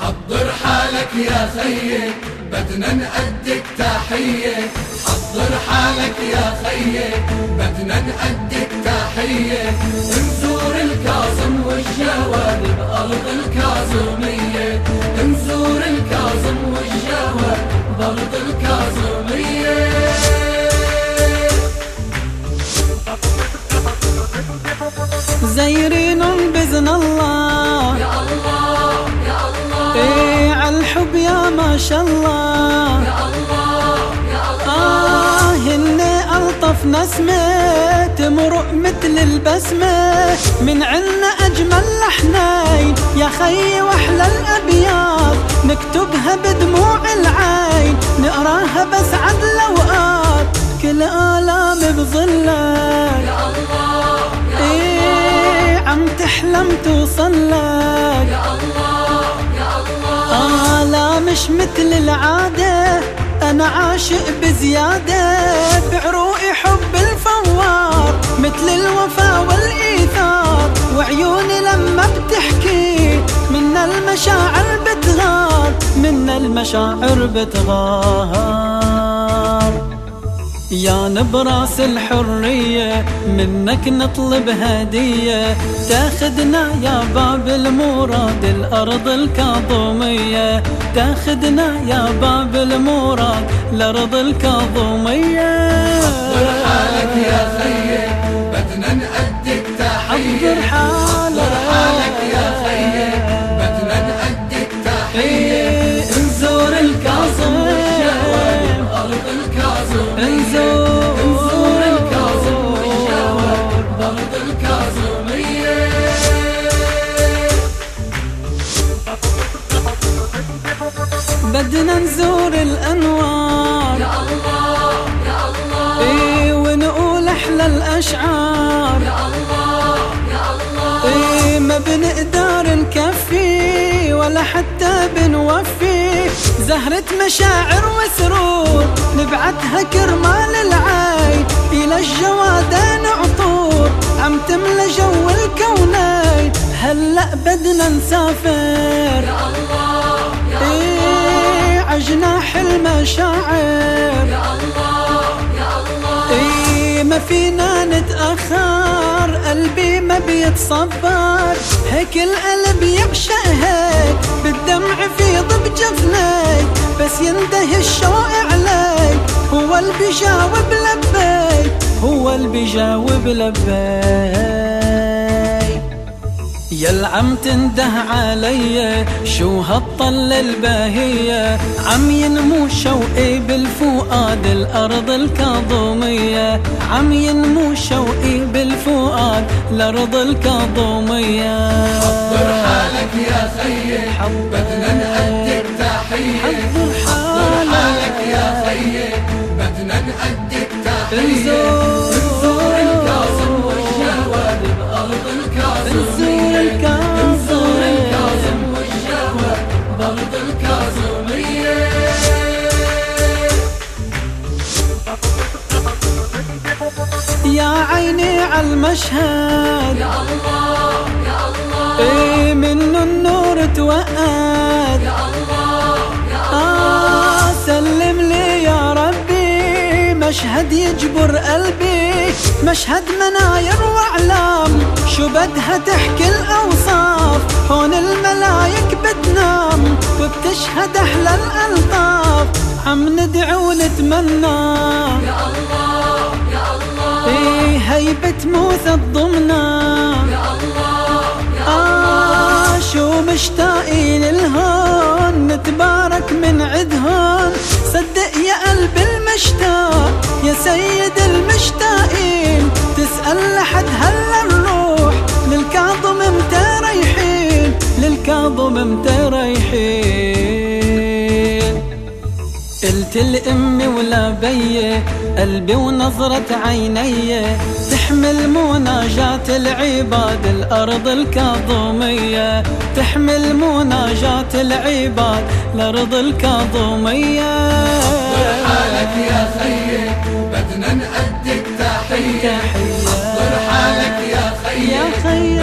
حضر حالك يا خيي بدنا نأدك تحية حضر حالك يا خيي بدنا نأدك تحية نزور الكاظم والجواد بأرض الكاظمية. نزور الكاظم والجواد بأرض الكاظمية. زيرين بإذن الله الله إيه عالحب يا ما شاء الله. يا الله يا الله. آه هن ألطف نسمة تمرق مثل البسمة. من عنا أجمل لحنين يا خي وأحلى الأبيات. نكتبها بدموع العين نقراها بسعد الأوقات. كل آلام بظلك يا الله. إيه عم تحلم توصل لك. يا الله. مش مثل العادة أنا عاشق بزيادة. بعروقي حب الفوار مثل الوفا والإيثار. وعيوني لما بتحكي من المشاعر بتغار من المشاعر بتغار. يا نبراس الحرية منك نطلب هدية. تاخدنا يا باب المراد الأرض الكاظمية. تاخدنا يا باب المراد الأرض الكاظمية. حالك يا خيي أرض الكاظمية. بدنا نزور الأنوار. يا الله يا الله. إيه ونقول أحلى الأشعار. يا الله يا الله. إيه ما بنقدر نكفي ولا حتى بنوفي. زهرة مشاعر وسرور نبعتها كرمال العين. إلى الجوادين عطور عم تملى جو الكونين. هلأ بدنا نسافر. يا الله يا إيه عجناح المشاعر يا الله يا الله. إيه ما فينا نتأخر قلبي ما بيتصبر. هيك القلب يعشق هيك بالدمع فيض بجفنيك بس ينتهي الشوق عليك هو اللي بيجاوب هو اللي بيجاوب لبيك. يا عم تنده علي شو هالطل الباهية؟ عم ينمو شوقي بالفؤاد الأرض الكاظمية. عم ينمو شوقي بالفؤاد الأرض الكاظمية. حضر حالك يا خيي بدنا نأدك تحية حضر حضر حالك يا خيي بدنا نأدك تحية يا عيني عالمشهد يا الله يا الله. إيه منه النور توقد. يا الله يا آه سلم لي يا ربي. مشهد يجبر قلبي. مشهد مناير وأعلام. شو بدها تحكي الأوصاف. هون الملايك بتنام. وبتشهد أحلى الألطاف. عم ندعي ونتمنى. هيبة موسى الضمنا يا الله يا آه شو مشتاقين لهون؟ نتبارك من عدهن صدق يا قلب المشتاق يا سيد المشتاقين بيت الأم ولا بي قلبي ونظرة عيني. تحمل مناجات العباد الأرض الكاظمية. تحمل مناجات العباد الأرض الكاظمية. حضر حالك يا خيي بدنا نأديك تحية حضر حالك يا خيي.